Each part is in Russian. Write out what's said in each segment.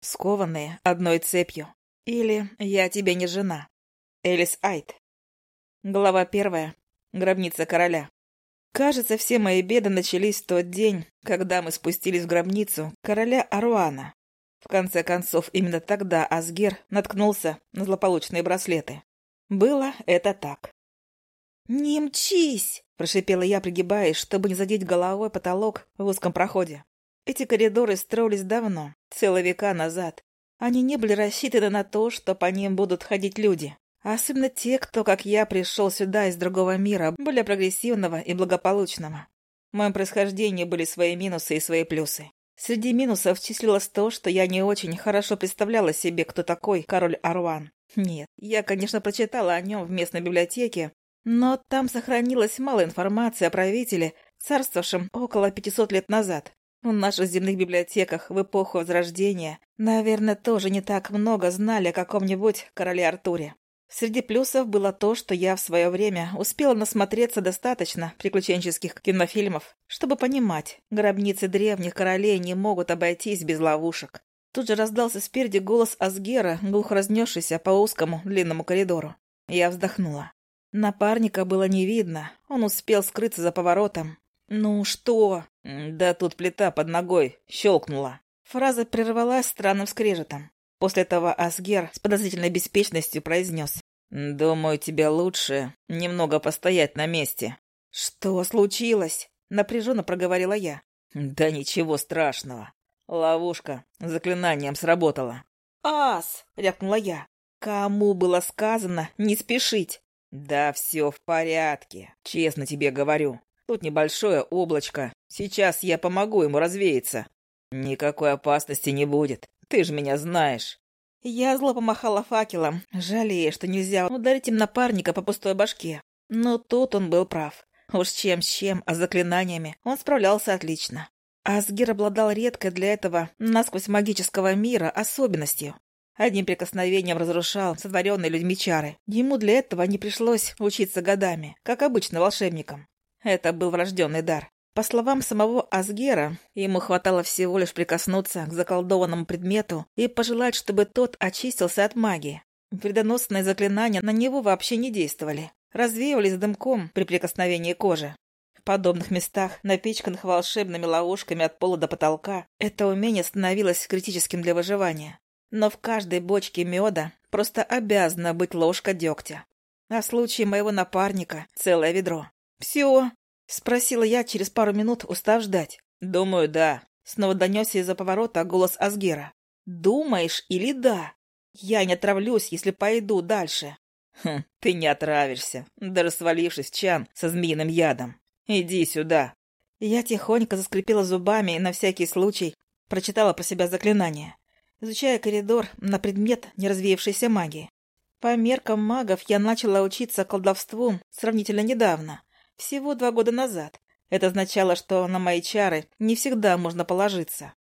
скованные одной цепью. Или «Я тебе не жена». Элис Айт. Глава первая. Гробница короля. Кажется, все мои беды начались в тот день, когда мы спустились в гробницу короля Аруана. В конце концов, именно тогда Асгер наткнулся на злополучные браслеты. Было это так. «Не мчись!» – прошипела я, пригибаясь, чтобы не задеть головой потолок в узком проходе. Эти коридоры строились давно, целые века назад. Они не были рассчитаны на то, что по ним будут ходить люди. Особенно те, кто, как я, пришел сюда из другого мира, более прогрессивного и благополучного. В моем происхождении были свои минусы и свои плюсы. Среди минусов числилось то, что я не очень хорошо представляла себе, кто такой король Аруан. Нет, я, конечно, прочитала о нем в местной библиотеке, но там сохранилось мало информации о правителе, царствовавшем около 500 лет назад. В наших земных библиотеках в эпоху Возрождения, наверное, тоже не так много знали о каком-нибудь короле Артуре. Среди плюсов было то, что я в свое время успела насмотреться достаточно приключенческих кинофильмов, чтобы понимать, гробницы древних королей не могут обойтись без ловушек. Тут же раздался спереди голос Асгера, глухо разнесшийся по узкому длинному коридору. Я вздохнула. Напарника было не видно, он успел скрыться за поворотом. «Ну что?» «Да тут плита под ногой щелкнула». Фраза прервалась странным скрежетом. После этого Асгер с подозрительной беспечностью произнес. «Думаю, тебе лучше немного постоять на месте». «Что случилось?» — напряженно проговорила я. «Да ничего страшного. Ловушка заклинанием сработала». «Ас!» — рявкнула я. «Кому было сказано не спешить?» «Да все в порядке, честно тебе говорю. Тут небольшое облачко. Сейчас я помогу ему развеяться. Никакой опасности не будет. Ты же меня знаешь. Я зло помахала факелом, жалея, что нельзя ударить им напарника по пустой башке. Но тут он был прав. Уж чем с чем, а с заклинаниями он справлялся отлично. Асгир обладал редкой для этого насквозь магического мира особенностью. Одним прикосновением разрушал сотворенные людьми чары. Ему для этого не пришлось учиться годами, как обычно волшебникам. Это был врожденный дар. По словам самого Асгера, ему хватало всего лишь прикоснуться к заколдованному предмету и пожелать, чтобы тот очистился от магии. Вредоносные заклинания на него вообще не действовали, развеивались дымком при прикосновении кожи. В подобных местах, напичканных волшебными ловушками от пола до потолка, это умение становилось критическим для выживания. Но в каждой бочке меда просто обязана быть ложка дегтя. А в случае моего напарника — целое ведро. «Все, Спросила я через пару минут, устав ждать. «Думаю, да». Снова донесся из-за поворота голос Асгера. «Думаешь или да? Я не отравлюсь, если пойду дальше». «Хм, ты не отравишься, даже свалившись чан со змеиным ядом. Иди сюда». Я тихонько заскрипела зубами и на всякий случай прочитала про себя заклинание, изучая коридор на предмет неразвеявшейся магии. По меркам магов я начала учиться колдовству сравнительно недавно, всего два года назад. Это означало, что на мои чары не всегда можно положиться.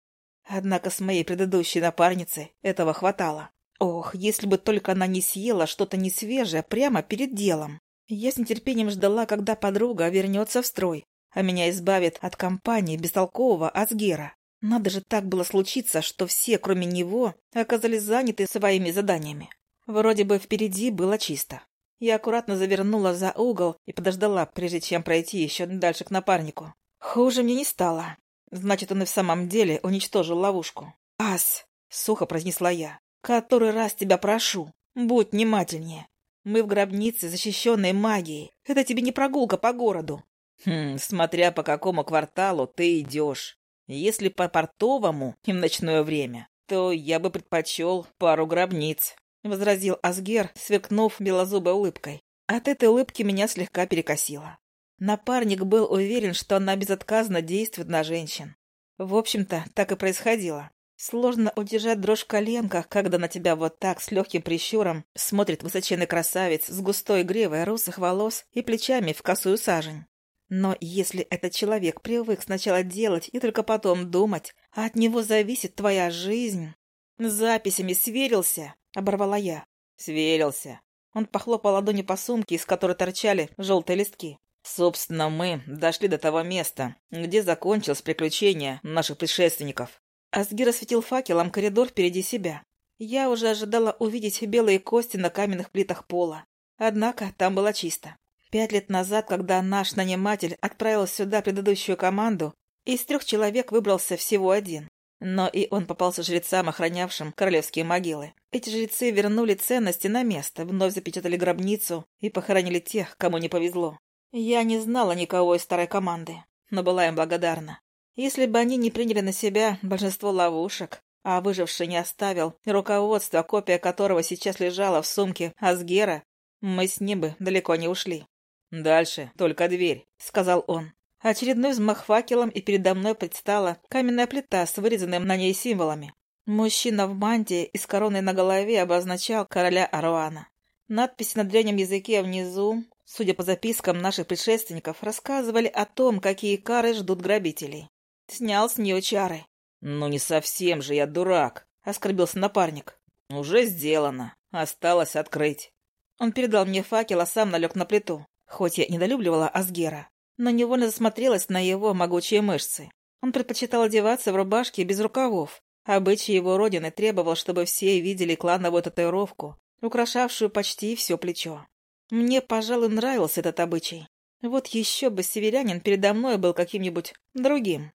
Однако с моей предыдущей напарницей этого хватало. Ох, если бы только она не съела что-то несвежее прямо перед делом. Я с нетерпением ждала, когда подруга вернется в строй, а меня избавит от компании бестолкового Асгера. Надо же так было случиться, что все, кроме него, оказались заняты своими заданиями. Вроде бы впереди было чисто. Я аккуратно завернула за угол и подождала, прежде чем пройти еще дальше к напарнику. Хуже мне не стало. Значит, он и в самом деле уничтожил ловушку. «Ас!» — сухо произнесла я. «Который раз тебя прошу, будь внимательнее. Мы в гробнице, защищенной магией. Это тебе не прогулка по городу». «Хм, смотря по какому кварталу ты идешь. Если по портовому и в ночное время, то я бы предпочел пару гробниц». — возразил Асгер, сверкнув белозубой улыбкой. От этой улыбки меня слегка перекосило. Напарник был уверен, что она безотказно действует на женщин. В общем-то, так и происходило. Сложно удержать дрожь в коленках, когда на тебя вот так с легким прищуром смотрит высоченный красавец с густой гривой русых волос и плечами в косую сажень. Но если этот человек привык сначала делать и только потом думать, а от него зависит твоя жизнь... С записями сверился, — оборвала я. «Сверился». Он похлопал ладони по сумке, из которой торчали желтые листки. «Собственно, мы дошли до того места, где закончилось приключение наших предшественников. Асгир осветил факелом коридор впереди себя. Я уже ожидала увидеть белые кости на каменных плитах пола. Однако там было чисто. Пять лет назад, когда наш наниматель отправил сюда предыдущую команду, из трех человек выбрался всего один. Но и он попался жрецам, охранявшим королевские могилы. Эти жрецы вернули ценности на место, вновь запечатали гробницу и похоронили тех, кому не повезло. Я не знала никого из старой команды, но была им благодарна. Если бы они не приняли на себя большинство ловушек, а выживший не оставил руководство, копия которого сейчас лежала в сумке Асгера, мы с ним бы далеко не ушли. «Дальше только дверь», — сказал он. Очередной взмах факелом, и передо мной предстала каменная плита с вырезанными на ней символами. Мужчина в мантии и с короной на голове обозначал короля Аруана. Надписи на древнем языке внизу, судя по запискам наших предшественников, рассказывали о том, какие кары ждут грабителей. Снял с нее чары. «Ну не совсем же я дурак», — оскорбился напарник. «Уже сделано. Осталось открыть». Он передал мне факел, а сам налег на плиту. Хоть я недолюбливала Асгера, но невольно засмотрелась на его могучие мышцы. Он предпочитал одеваться в рубашке без рукавов. Обычай его родины требовал, чтобы все видели клановую татуировку, украшавшую почти все плечо. Мне, пожалуй, нравился этот обычай. Вот еще бы северянин передо мной был каким-нибудь другим.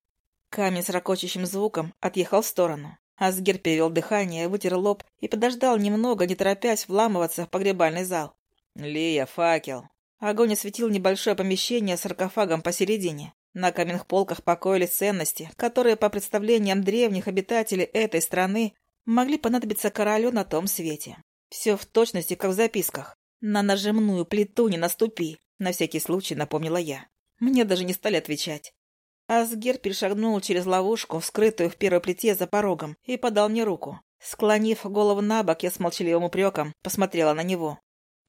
Камень с ракочущим звуком отъехал в сторону. Асгер перевел дыхание, вытер лоб и подождал немного, не торопясь вламываться в погребальный зал. «Лия, факел!» Огонь осветил небольшое помещение с саркофагом посередине. На каменных полках покоились ценности, которые, по представлениям древних обитателей этой страны, могли понадобиться королю на том свете. Все в точности, как в записках. «На нажимную плиту не наступи», — на всякий случай напомнила я. Мне даже не стали отвечать. Асгер перешагнул через ловушку, вскрытую в первой плите за порогом, и подал мне руку. Склонив голову на бок, я с молчаливым упреком посмотрела на него.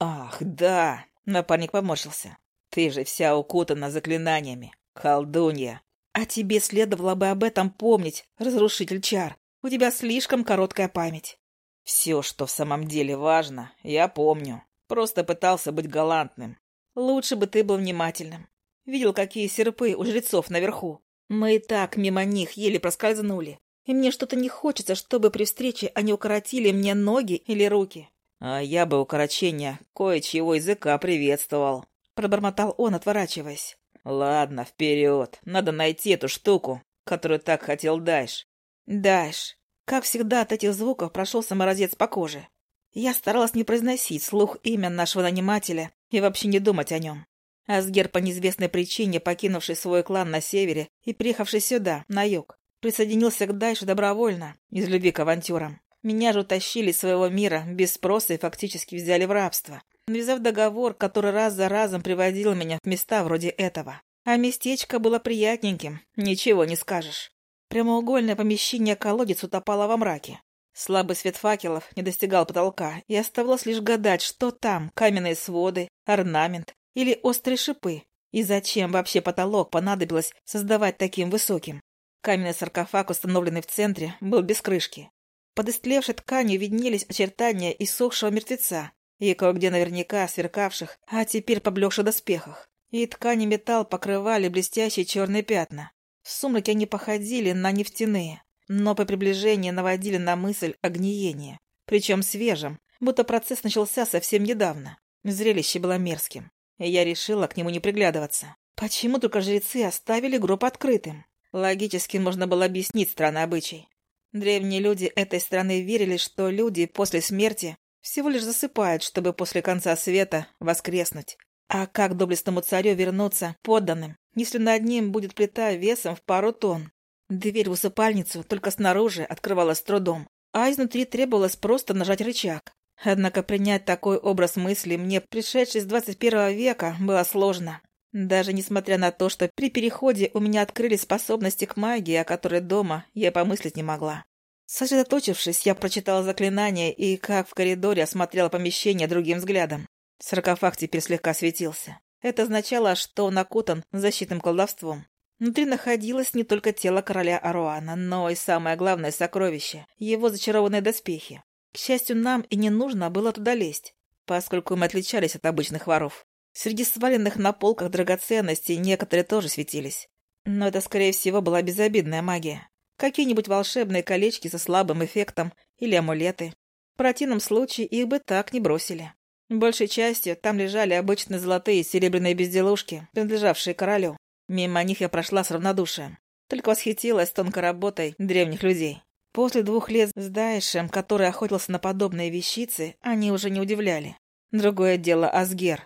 «Ах, да!» Напарник поморщился. «Ты же вся укутана заклинаниями. Колдунья!» «А тебе следовало бы об этом помнить, разрушитель чар. У тебя слишком короткая память». «Все, что в самом деле важно, я помню. Просто пытался быть галантным. Лучше бы ты был внимательным. Видел, какие серпы у жрецов наверху. Мы и так мимо них еле проскользнули. И мне что-то не хочется, чтобы при встрече они укоротили мне ноги или руки. «А я бы укорочение кое-чего языка приветствовал», — пробормотал он, отворачиваясь. «Ладно, вперед. Надо найти эту штуку, которую так хотел Дайш». «Дайш». Как всегда, от этих звуков прошелся морозец по коже. Я старалась не произносить слух имя нашего нанимателя и вообще не думать о нем. Асгер по неизвестной причине, покинувший свой клан на севере и приехавший сюда, на юг, присоединился к Дайшу добровольно, из любви к авантюрам. Меня же утащили из своего мира без спроса и фактически взяли в рабство, навязав договор, который раз за разом приводил меня в места вроде этого. А местечко было приятненьким, ничего не скажешь. Прямоугольное помещение колодец утопало во мраке. Слабый свет факелов не достигал потолка, и оставалось лишь гадать, что там, каменные своды, орнамент или острые шипы, и зачем вообще потолок понадобилось создавать таким высоким. Каменный саркофаг, установленный в центре, был без крышки. Под истлевшей тканью виднелись очертания иссохшего мертвеца и кое-где наверняка сверкавших, а теперь поблекших доспехах. И ткани металл покрывали блестящие черные пятна. В сумраке они походили на нефтяные, но по приближении наводили на мысль о гниении. Причем свежем, будто процесс начался совсем недавно. Зрелище было мерзким, и я решила к нему не приглядываться. Почему только жрецы оставили гроб открытым? Логически можно было объяснить странный обычай. Древние люди этой страны верили, что люди после смерти всего лишь засыпают, чтобы после конца света воскреснуть. А как доблестному царю вернуться подданным, если над ним будет плита весом в пару тонн? Дверь в усыпальницу только снаружи открывалась с трудом, а изнутри требовалось просто нажать рычаг. Однако принять такой образ мысли мне, пришедший с 21 века, было сложно. Даже несмотря на то, что при переходе у меня открылись способности к магии, о которой дома я помыслить не могла. Сосредоточившись, я прочитала заклинание и, как в коридоре, осмотрела помещение другим взглядом. Саркофаг теперь слегка светился. Это означало, что он окутан защитным колдовством. Внутри находилось не только тело короля Аруана, но и самое главное сокровище — его зачарованные доспехи. К счастью, нам и не нужно было туда лезть, поскольку мы отличались от обычных воров. Среди сваленных на полках драгоценностей некоторые тоже светились. Но это, скорее всего, была безобидная магия. Какие-нибудь волшебные колечки со слабым эффектом или амулеты. В противном случае их бы так не бросили. Большей частью там лежали обычные золотые и серебряные безделушки, принадлежавшие королю. Мимо них я прошла с равнодушием. Только восхитилась тонкой работой древних людей. После двух лет с Дайшем, который охотился на подобные вещицы, они уже не удивляли. Другое дело Асгер.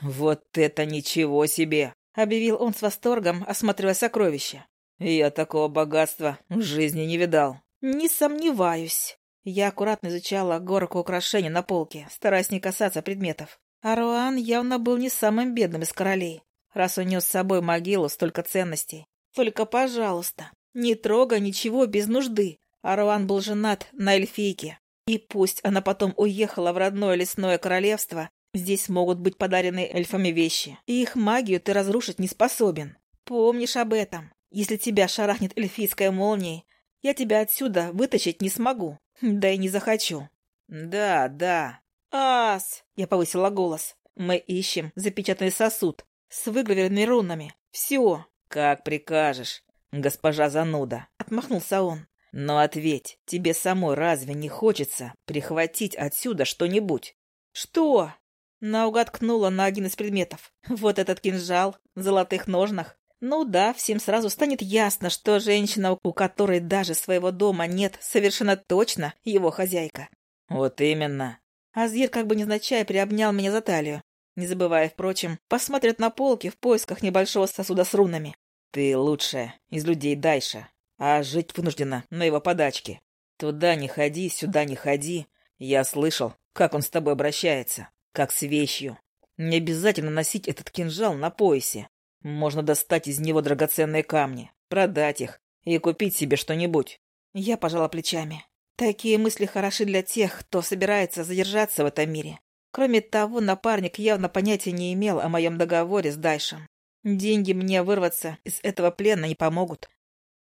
«Вот это ничего себе!» — объявил он с восторгом, осматривая сокровища. «Я такого богатства в жизни не видал». «Не сомневаюсь». Я аккуратно изучала горку украшений на полке, стараясь не касаться предметов. Аруан явно был не самым бедным из королей, раз унес с собой могилу столько ценностей. Только, пожалуйста, не трогай ничего без нужды. Аруан был женат на эльфийке. И пусть она потом уехала в родное лесное королевство, здесь могут быть подарены эльфами вещи, и их магию ты разрушить не способен. Помнишь об этом? Если тебя шарахнет эльфийская молнией, я тебя отсюда вытащить не смогу. Да и не захочу. Да, да. Ас! Я повысила голос. Мы ищем запечатанный сосуд с выгравированными рунами. Все. Как прикажешь, госпожа зануда. Отмахнулся он. Но ответь, тебе самой разве не хочется прихватить отсюда что-нибудь? Что? Наугад ткнула на один из предметов. Вот этот кинжал в золотых ножнах. Ну да, всем сразу станет ясно, что женщина, у которой даже своего дома нет, совершенно точно его хозяйка. Вот именно. Азир как бы незначай приобнял меня за талию, не забывая, впрочем, посмотрит на полки в поисках небольшого сосуда с рунами. Ты лучшая из людей Дайша, а жить вынуждена на его подачке. Туда не ходи, сюда не ходи. Я слышал, как он с тобой обращается, как с вещью. Не обязательно носить этот кинжал на поясе. Можно достать из него драгоценные камни, продать их и купить себе что-нибудь. Я пожала плечами. Такие мысли хороши для тех, кто собирается задержаться в этом мире. Кроме того, напарник явно понятия не имел о моем договоре с Дайшем. Деньги мне вырваться из этого плена не помогут.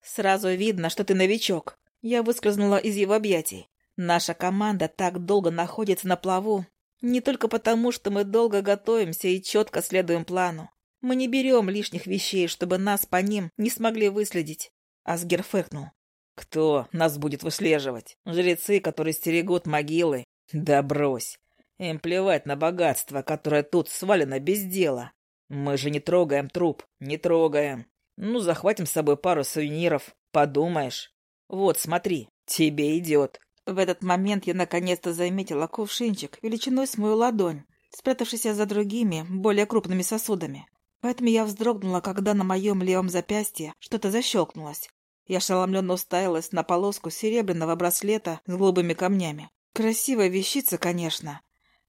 Сразу видно, что ты новичок. Я выскользнула из его объятий. Наша команда так долго находится на плаву, не только потому, что мы долго готовимся и четко следуем плану. Мы не берем лишних вещей, чтобы нас по ним не смогли выследить. Асгер фыркнул. Кто нас будет выслеживать? Жрецы, которые стерегут могилы? Да брось. Им плевать на богатство, которое тут свалено без дела. Мы же не трогаем труп, не трогаем. Ну, захватим с собой пару сувениров, подумаешь. Вот, смотри, тебе идет. В этот момент я наконец-то заметила кувшинчик величиной с мою ладонь, спрятавшийся за другими, более крупными сосудами. Поэтому я вздрогнула, когда на моем левом запястье что-то защелкнулось. Я ошеломленно уставилась на полоску серебряного браслета с голубыми камнями. Красивая вещица, конечно,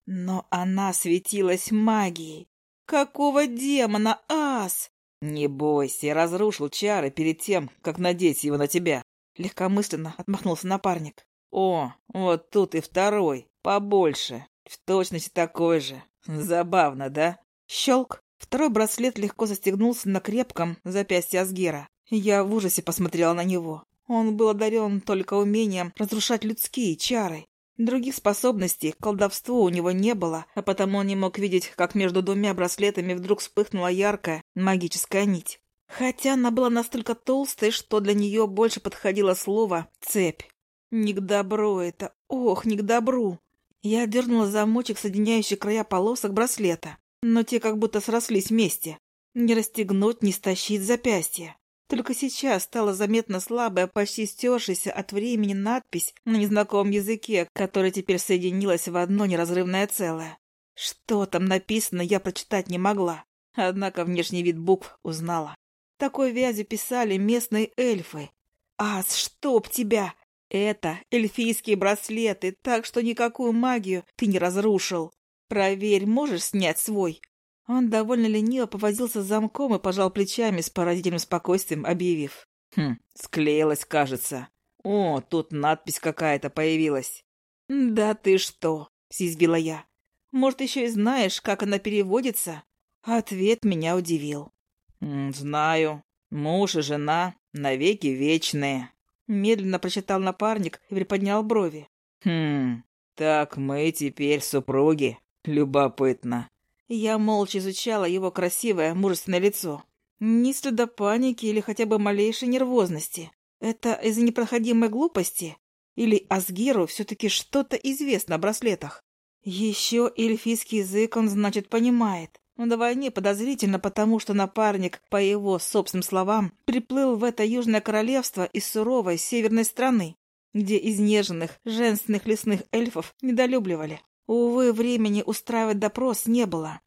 но она светилась магией. Какого демона, ас? Не бойся, я разрушил чары перед тем, как надеть его на тебя. Легкомысленно отмахнулся напарник. О, вот тут и второй, побольше, в точности такой же. Забавно, да? Щелк. Второй браслет легко застегнулся на крепком запястье Асгера. Я в ужасе посмотрела на него. Он был одарен только умением разрушать людские чары. Других способностей к колдовству у него не было, а потому он не мог видеть, как между двумя браслетами вдруг вспыхнула яркая магическая нить. Хотя она была настолько толстой, что для нее больше подходило слово «цепь». Не к добру это, ох, не к добру. Я дернула замочек, соединяющий края полосок браслета но те как будто срослись вместе. Не расстегнуть, не стащить запястье. Только сейчас стала заметно слабая, почти стершаяся от времени надпись на незнакомом языке, которая теперь соединилась в одно неразрывное целое. Что там написано, я прочитать не могла, однако внешний вид букв узнала. Такой вязью писали местные эльфы. «Ас, чтоб тебя! Это эльфийские браслеты, так что никакую магию ты не разрушил!» «Проверь, можешь снять свой?» Он довольно лениво повозился с замком и пожал плечами с поразительным спокойствием, объявив. «Хм, склеилась, кажется. О, тут надпись какая-то появилась». «Да ты что?» — съязвила я. «Может, еще и знаешь, как она переводится?» Ответ меня удивил. «Знаю. Муж и жена навеки вечные». Медленно прочитал напарник и приподнял брови. «Хм, так мы теперь супруги». Любопытно. Я молча изучала его красивое, мужественное лицо. Ни следа паники или хотя бы малейшей нервозности. Это из-за непроходимой глупости? Или Асгиру все-таки что-то известно о браслетах? Еще эльфийский язык он, значит, понимает. Но до войны подозрительно, потому что напарник, по его собственным словам, приплыл в это южное королевство из суровой северной страны, где изнеженных, женственных лесных эльфов недолюбливали. Увы, времени устраивать допрос не было.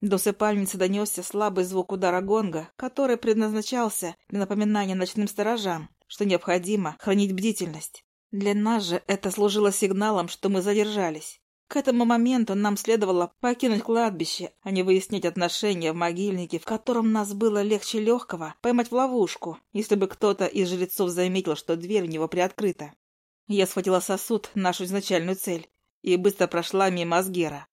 До усыпальницы донесся слабый звук удара гонга, который предназначался для напоминания ночным сторожам, что необходимо хранить бдительность. Для нас же это служило сигналом, что мы задержались. К этому моменту нам следовало покинуть кладбище, а не выяснять отношения в могильнике, в котором нас было легче легкого поймать в ловушку, если бы кто-то из жрецов заметил, что дверь в него приоткрыта. Я схватила сосуд, нашу изначальную цель, и быстро прошла мимо Асгера.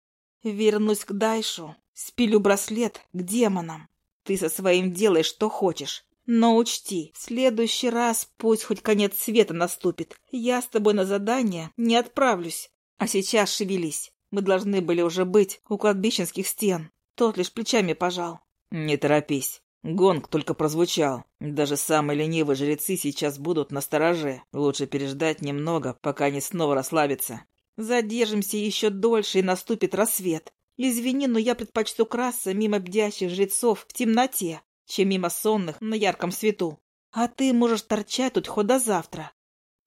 Вернусь к Дайшу, спилю браслет к демонам. Ты со своим делай, что хочешь. Но учти, в следующий раз пусть хоть конец света наступит. Я с тобой на задание не отправлюсь. А сейчас шевелись. Мы должны были уже быть у кладбищенских стен. Тот лишь плечами пожал. Не торопись. Гонг только прозвучал. Даже самые ленивые жрецы сейчас будут на стороже. Лучше переждать немного, пока они снова расслабятся. Задержимся еще дольше, и наступит рассвет. Извини, но я предпочту краса мимо бдящих жрецов в темноте, чем мимо сонных на ярком свету. А ты можешь торчать тут хоть до завтра.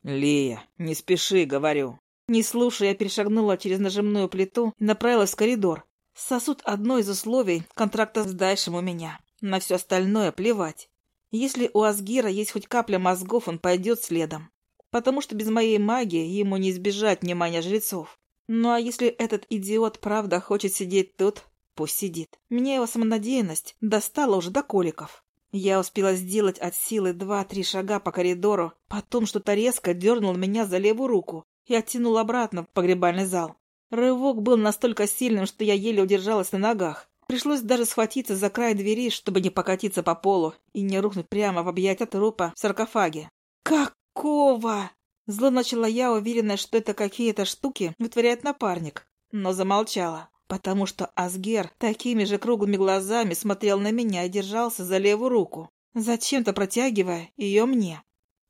Лия, не спеши, говорю. Не слушая, я перешагнула через нажимную плиту и направилась в коридор. Сосуд одно из условий контракта с Дайшем у меня. На все остальное плевать. Если у Асгира есть хоть капля мозгов, он пойдет следом. Потому что без моей магии ему не избежать внимания жрецов. Ну а если этот идиот правда хочет сидеть тут, пусть сидит. Мне его самонадеянность достала уже до коликов. Я успела сделать от силы два-три шага по коридору, потом что-то резко дернуло меня за левую руку и оттянул обратно в погребальный зал. Рывок был настолько сильным, что я еле удержалась на ногах. Пришлось даже схватиться за край двери, чтобы не покатиться по полу и не рухнуть прямо в объятия трупа в саркофаге. «Какого?» Зло начала я, уверенная, что это какие-то штуки вытворяет напарник, но замолчала, потому что Асгер такими же круглыми глазами смотрел на меня и держался за левую руку, зачем-то протягивая ее мне.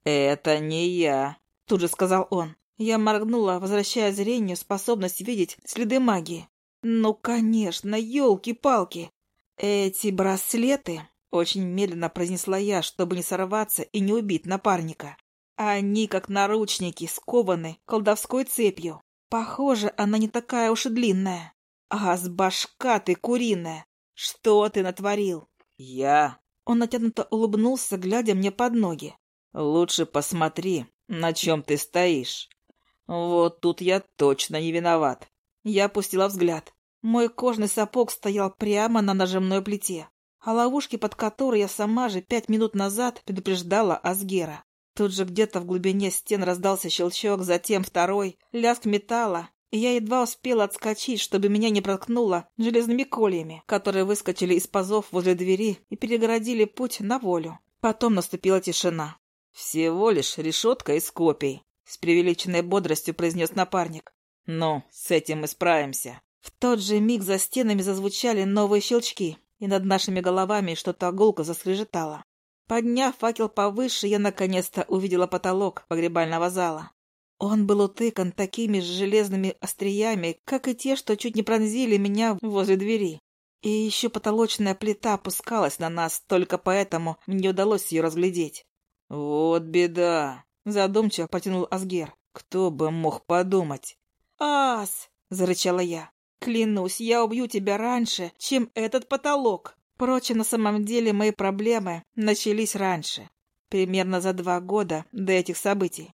«Это не я», — тут же сказал он. Я моргнула, возвращая зрению способность видеть следы магии. Ну, конечно, елки-палки. Эти браслеты, очень медленно произнесла я, чтобы не сорваться и не убить напарника. Они, как наручники, скованы колдовской цепью. Похоже, она не такая уж и длинная. А с башка ты куриная. Что ты натворил? Я... Он натянуто улыбнулся, глядя мне под ноги. Лучше посмотри, на чем ты стоишь. Вот тут я точно не виноват. Я опустила взгляд. Мой кожный сапог стоял прямо на нажимной плите, а ловушки, под которой я сама же пять минут назад предупреждала Асгера. Тут же где-то в глубине стен раздался щелчок, затем второй, лязг металла, и я едва успела отскочить, чтобы меня не проткнуло железными кольями, которые выскочили из пазов возле двери и перегородили путь на волю. Потом наступила тишина. «Всего лишь решетка из копий», — с преувеличенной бодростью произнес напарник. «Ну, с этим мы справимся». В тот же миг за стенами зазвучали новые щелчки, и над нашими головами что-то гулко заскрежетало. Подняв факел повыше, я наконец-то увидела потолок погребального зала. Он был утыкан такими же железными остриями, как и те, что чуть не пронзили меня возле двери. И еще потолочная плита опускалась на нас, только поэтому мне удалось ее разглядеть. «Вот беда!» — задумчиво потянул Асгер. «Кто бы мог подумать?» «Ас!» — зарычала я. «Клянусь, я убью тебя раньше, чем этот потолок!» Впрочем, на самом деле мои проблемы начались раньше, примерно за два года до этих событий.